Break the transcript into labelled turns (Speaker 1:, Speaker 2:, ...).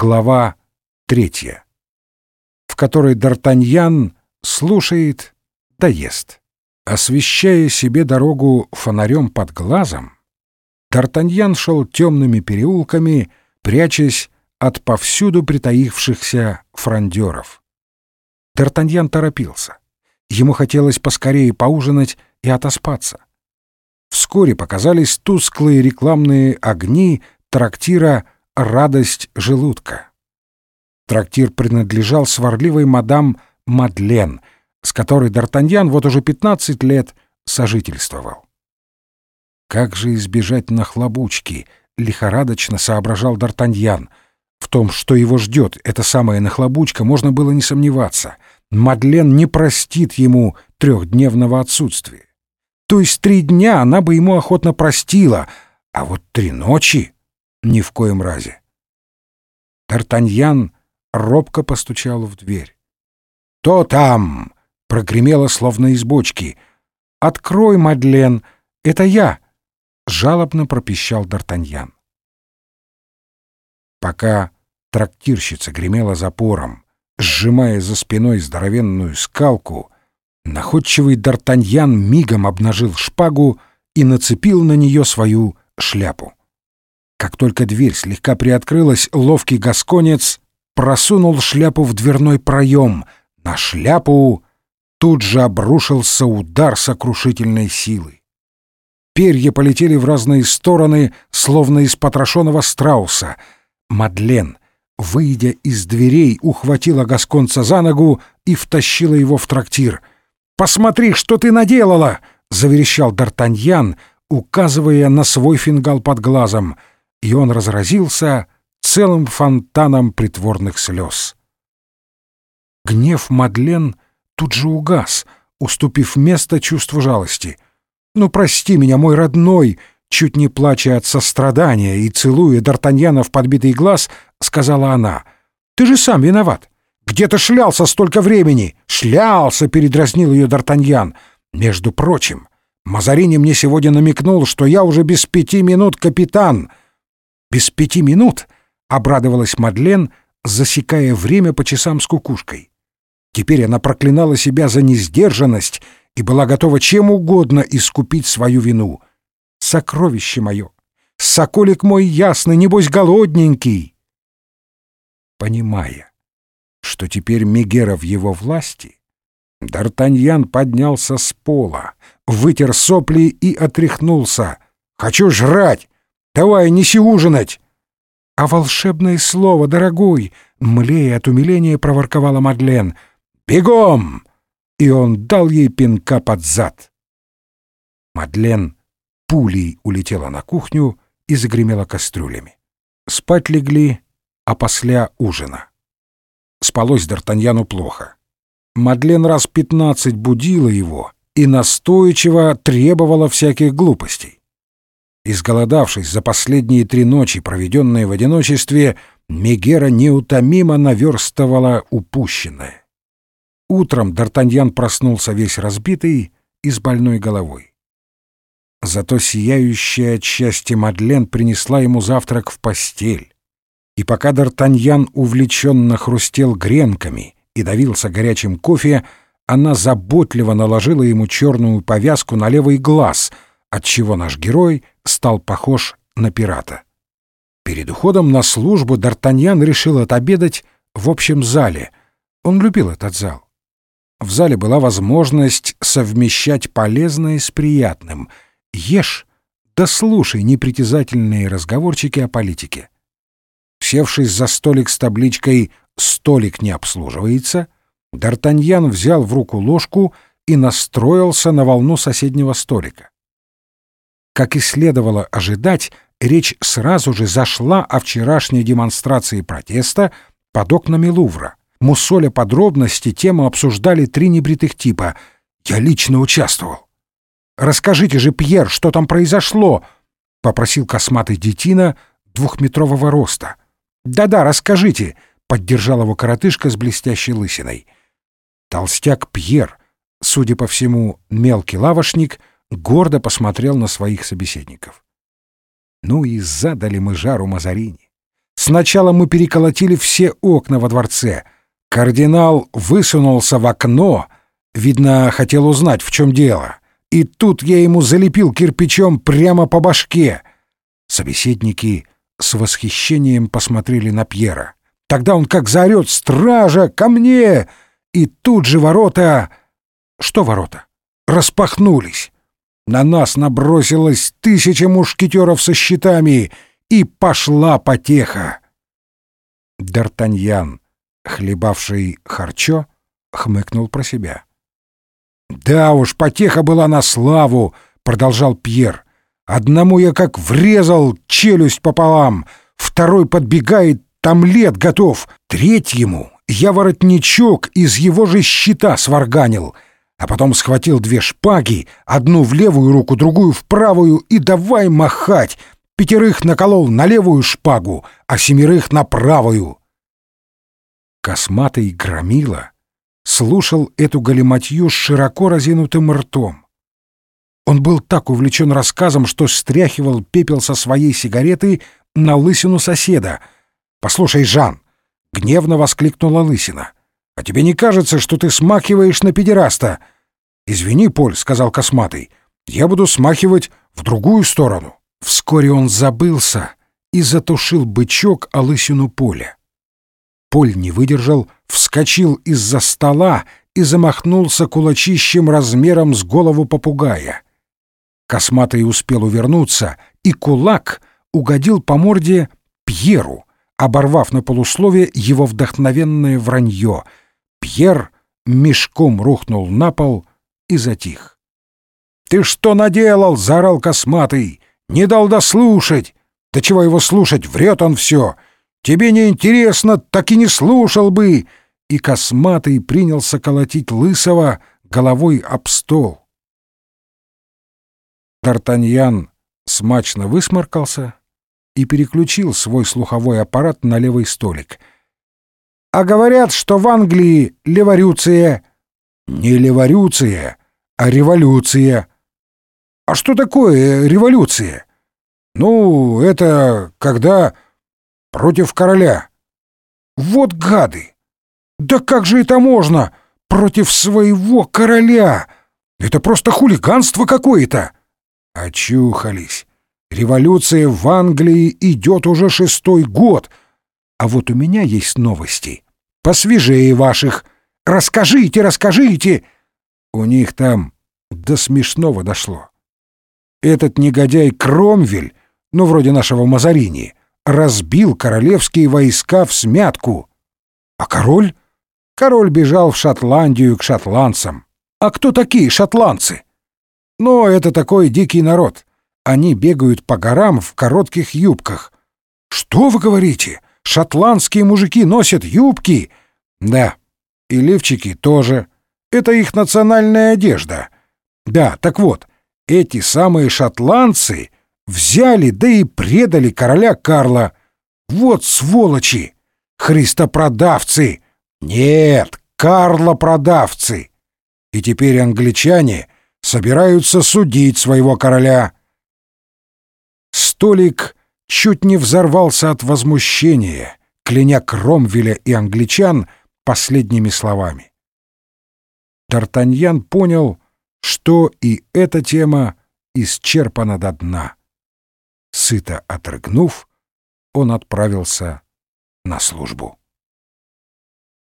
Speaker 1: Глава третья, в которой Д'Артаньян слушает да ест. Освещая себе дорогу фонарем под глазом, Д'Артаньян шел темными переулками, прячась от повсюду притаившихся фрондеров. Д'Артаньян торопился. Ему хотелось поскорее поужинать и отоспаться. Вскоре показались тусклые рекламные огни трактира «Радость желудка». Трактир принадлежал сварливой мадам Мадлен, с которой Д'Артаньян вот уже пятнадцать лет сожительствовал. Как же избежать нахлобучки? Лихорадочно соображал Д'Артаньян. В том, что его ждет эта самая нахлобучка, можно было не сомневаться. Мадлен не простит ему трехдневного отсутствия. То есть три дня она бы ему охотно простила, а вот три ночи — ни в коем разе. Д'Артаньян робко постучал в дверь. «Кто там?» — прогремело, словно из бочки. «Открой, Мадлен, это я!» — жалобно пропищал Д'Артаньян. Пока трактирщица гремела запором, сжимая за спиной здоровенную скалку, Находчивый Д'Артаньян мигом обнажил шпагу и нацепил на нее свою шляпу. Как только дверь слегка приоткрылась, ловкий гасконец просунул шляпу в дверной проем. На шляпу тут же обрушился удар сокрушительной силы. Перья полетели в разные стороны, словно из потрошенного страуса. Мадлен, выйдя из дверей, ухватила гасконца за ногу и втащила его в трактир — Посмотри, что ты наделала!» — заверещал Д'Артаньян, указывая на свой фингал под глазом, и он разразился целым фонтаном притворных слез. Гнев Мадлен тут же угас, уступив место чувству жалости. «Ну, прости меня, мой родной!» Чуть не плача от сострадания и целуя Д'Артаньяна в подбитый глаз, сказала она. «Ты же сам виноват. Где ты шлялся столько времени? Шлялся, передразнил ее Д'Артаньян. Между прочим, Мазарини мне сегодня намекнул, что я уже без пяти минут капитан. Без пяти минут? Обрадовалась Мадлен, засекая время по часам с кукушкой. Теперь она проклинала себя за несдержанность и была готова чем угодно искупить свою вину. Сокровище мое! Соколик мой ясный, небось голодненький! Понимая, что теперь Мегера в его власти, Д'Артаньян поднялся с пола, вытер сопли и отряхнулся. «Хочу жрать! Давай, неси ужинать!» «А волшебное слово, дорогой!» — млея от умиления проворковала Мадлен. «Бегом!» И он дал ей пинка под зад. Мадлен пулей улетела на кухню и загремела кастрюлями. Спать легли, а после ужина. Спалось Д'Артаньяну плохо. Мадлен раз пятнадцать будила его и настойчиво требовала всяких глупостей. Изголодавшись за последние три ночи, проведенные в одиночестве, Мегера неутомимо наверстывала упущенное. Утром Д'Артаньян проснулся весь разбитый и с больной головой. Зато сияющая от счастья Мадлен принесла ему завтрак в постель и пока Д'Артаньян увлеченно хрустел гренками и давился горячим кофе, она заботливо наложила ему черную повязку на левый глаз, отчего наш герой стал похож на пирата. Перед уходом на службу Д'Артаньян решил отобедать в общем зале. Он любил этот зал. В зале была возможность совмещать полезное с приятным. Ешь, да слушай непритязательные разговорчики о политике. Севшись за столик с табличкой «Столик не обслуживается», Д'Артаньян взял в руку ложку и настроился на волну соседнего столика. Как и следовало ожидать, речь сразу же зашла о вчерашней демонстрации протеста под окнами Лувра. Муссоля подробности тему обсуждали три небритых типа. «Я лично участвовал». «Расскажите же, Пьер, что там произошло?» — попросил косматый детина двухметрового роста. «Да-да, расскажите», — поддержал его коротышка с блестящей лысиной. Толстяк Пьер, судя по всему, мелкий лавошник, гордо посмотрел на своих собеседников. Ну и задали мы жару Мазарини. Сначала мы переколотили все окна во дворце. Кардинал высунулся в окно, видно, хотел узнать, в чем дело. И тут я ему залепил кирпичом прямо по башке. Собеседники с восхищением посмотрели на Пьера. Тогда он как заорет «Стража, ко мне!» И тут же ворота... Что ворота? Распахнулись. На нас набросилось тысяча мушкетеров со щитами, и пошла потеха. Д'Артаньян, хлебавший харчо, хмыкнул про себя. «Да уж, потеха была на славу», — продолжал Пьер. «Одному я как врезал челюсть пополам, второй подбегает, там лет готов, третьему я воротничок из его же щита сварганил, а потом схватил две шпаги, одну в левую руку, другую в правую, и давай махать. Пятерых наколол на левую шпагу, а семерых на правую. Косматый громила слушал эту галиматью с широко разинутым ртом. Он был так увлечен рассказом, что стряхивал пепел со своей сигареты на лысину соседа. «Послушай, Жан!» — гневно воскликнула лысина. «А тебе не кажется, что ты смахиваешь на педераста?» «Извини, Поль», — сказал Косматый, — «я буду смахивать в другую сторону». Вскоре он забылся и затушил бычок о лысину Поля. Поль не выдержал, вскочил из-за стола и замахнулся кулачищем размером с голову попугая. Косматый успел увернуться, и кулак угодил по морде Пьеру, оборвав на полуслове его вдохновенное вранье. Пьер мешком рухнул на пол и затих. «Ты что наделал?» — заорал Косматый. «Не дал дослушать!» «Да чего его слушать? Врет он все!» Тебе не интересно, так и не слушал бы!» И косматый принялся колотить лысого головой об стол. Д'Артаньян смачно высморкался и переключил свой слуховой аппарат на левый столик. «А говорят, что в Англии леворюция...» «Не леворюция, а революция». «А что такое революция?» «Ну, это когда против короля. Вот гады! Да как же это можно? Против своего короля! Это просто хулиганство какое-то! Очухались. Революция в Англии идет уже шестой год. А вот у меня есть новости. Посвежее ваших. Расскажите, расскажите. У них там до смешного дошло. Этот негодяй Кромвель, ну, вроде нашего Мазарини, разбил королевские войска в смятку. А король? Король бежал в Шотландию к шотландцам. А кто такие шотландцы? Ну, это такой дикий народ. Они бегают по горам в коротких юбках. Что вы говорите? Шотландские мужики носят юбки? Да, и лифчики тоже. Это их национальная одежда. Да, так вот, эти самые шотландцы Взяли, да и предали короля Карла. Вот сволочи! Христопродавцы! Нет, Карлопродавцы! И теперь англичане собираются судить своего короля. Столик чуть не взорвался от возмущения, кляня Кромвеля и англичан последними словами. Д'Артаньян понял, что и эта тема исчерпана до дна. Сыто отрыгнув, он отправился на службу.